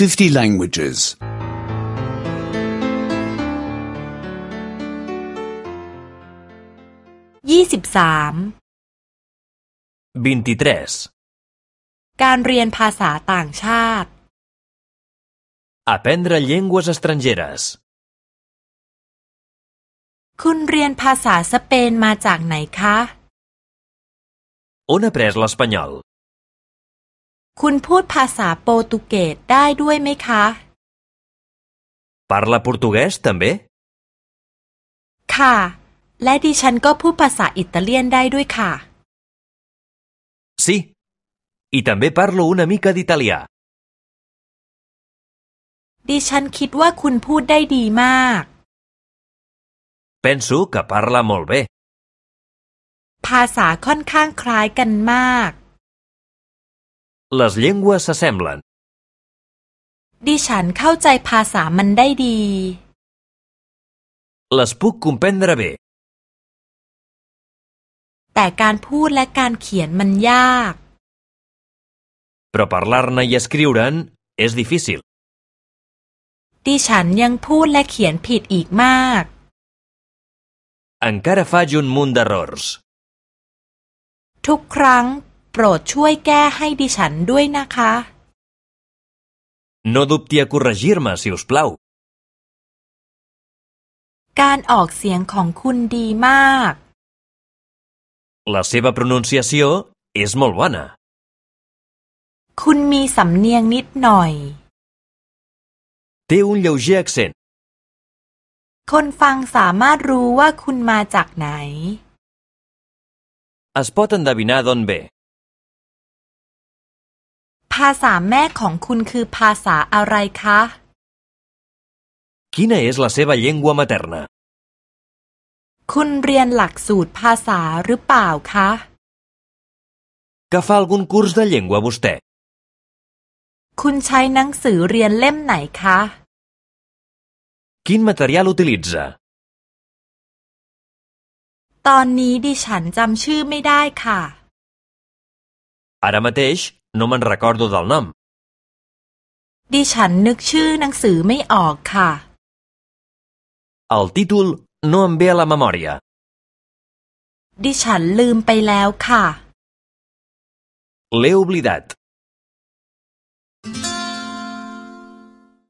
50 languages. ยี่สิบสาม 23. การเรียนภาษาต่างชาติ Aprendre llengües estrangeres. คุณเรียนภาษาสเปนมาจากไหนคะ On ha après l'espanyol? คุณพูดภาษาโปรตุเกสได้ด้วยไหมคะ Parla portuguès també? ค่ะ และดิฉันก็พูดภาษาอิตาเลียนได้ด้วยค่ะ Sí. I també parlo una mica d'italià. ดิฉันคิดว่าคุณพูดได้ดีมาก Penso que parla molt bé. ภาษาค่อนข้างคล้ายกันมาก Les llengües s'assemblen. ดิฉันเข้าใจภาษามันได้ดี Les puc comprendre bé. แต่การพูดและการเขียนมันยาก Però parlar-ne i escriure'n és difícil. ดิฉันยังพูดและเขียนผิดอีกมาก Encara faig un munt d'errors. ทุกครั้ง โปรดช่วยแก้ให้ดิฉันด้วยนะคะ No dubti a corregir-me, si us plau. การออกเสียงของคุณดีมาก La seva pronunciació és molt bona. คุณมีสำเนียงนิดหน่อย Té un lleuger accent. คนฟังสามารถรู้ว่าคุณมาจากไหน Es pot endevinar d'on ve. ภาษาแม่ของคุณคือภาษาอะไรคะ Quina és la seva llengua materna? คุณเรียนหลักสูตรภาษาหรือเปล่าคะ Que fa algun curs de llengua vostè? คุณใช้หนังสือเรียนเล่มไหนคะ Quin material utilitza? ตอนนี้ดิฉันจำชื่อไม่ได้ค่ะ Ara mateix no me'n recordo del nom. ดิฉันนึกชื่อหนังสือไม่ออกค่ะ El títol no em ve a la memòria. ดิฉันลืมไปแล้วค่ะ L'he oblidat.